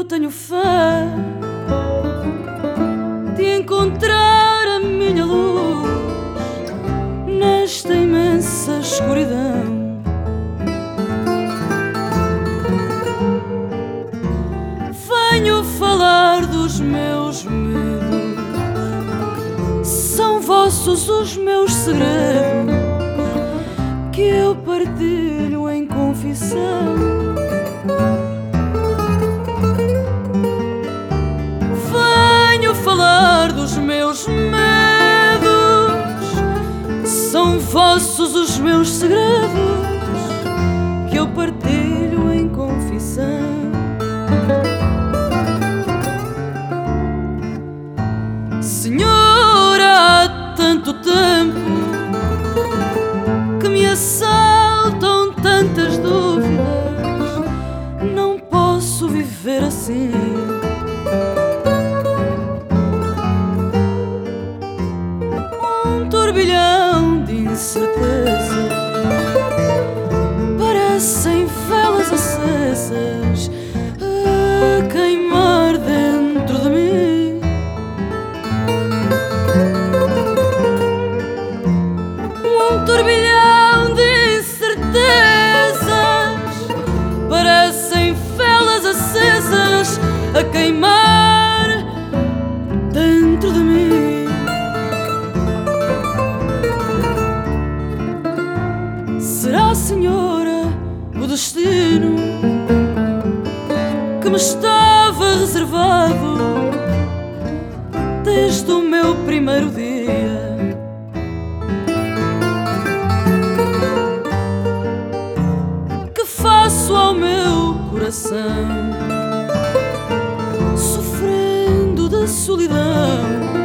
eu tenho fé de encontrar a minha luz nesta imensa escuridão. Venho falar dos meus medos, são vossos os meus segredos que eu partilho em confissão. Meus segredos que eu partilho a queimar dentro de mim. Um turbilhão de incertezas parecem velas acesas a queimar dentro de mim. Será, Senhora, o destino que me estava reservado desde o meu primeiro dia? Que faço ao meu coração, sofrendo da solidão?